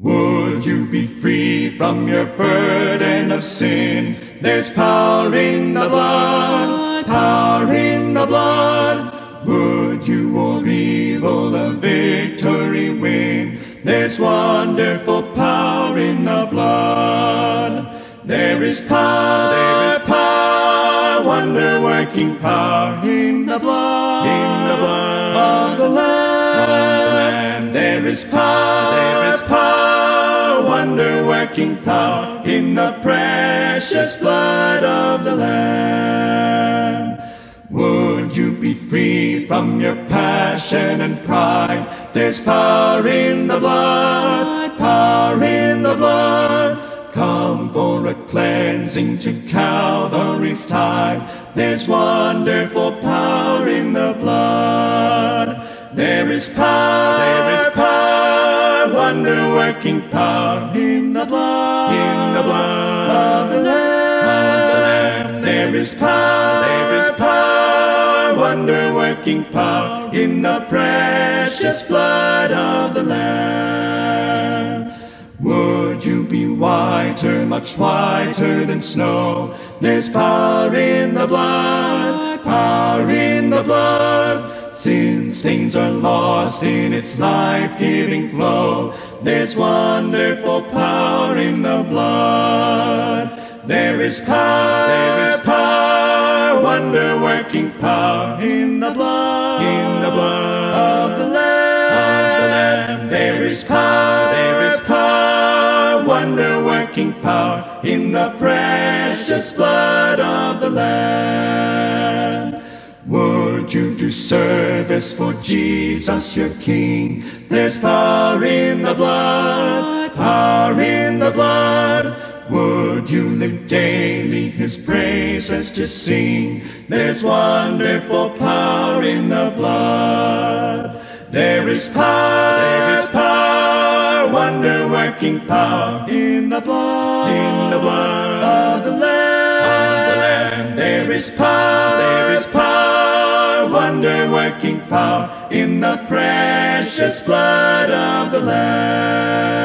Would you be free from your burden of sin? There's power in the blood, power in the blood. Would you or evil a victory win? There's wonderful power in the blood. There is power, there is power, wonder working power in the blood, in the blood of the Lamb. There is power, there is power, wonder power in the precious blood of the Lamb. Would you be free from your passion and pride? There's power in the blood, power in the blood. Come for a cleansing to Calvary's tide. There's wonderful power in the blood. There is power, there is power, wonder working power in the blood, in the blood of the Lamb. There is power, there is power, wonder working power in the precious blood of the Lamb. Would you be whiter, much whiter than snow? There's power in the blood, power in the blood. Sin things are lost in its life-giving flow. There's wonderful power in the blood. There is power, there is power, wonder-working power in the blood, in the blood of the Lamb. There is power, there is power, wonder-working power in the precious blood of the Lamb. You do service for Jesus your King? There's power in the blood, power in the blood. Would you live daily his praises to sing? There's wonderful power in the blood. There is power, there is power, wonder working power in the blood, in the blood of the Lamb. There is power, wonder working power in the precious blood of the Lamb.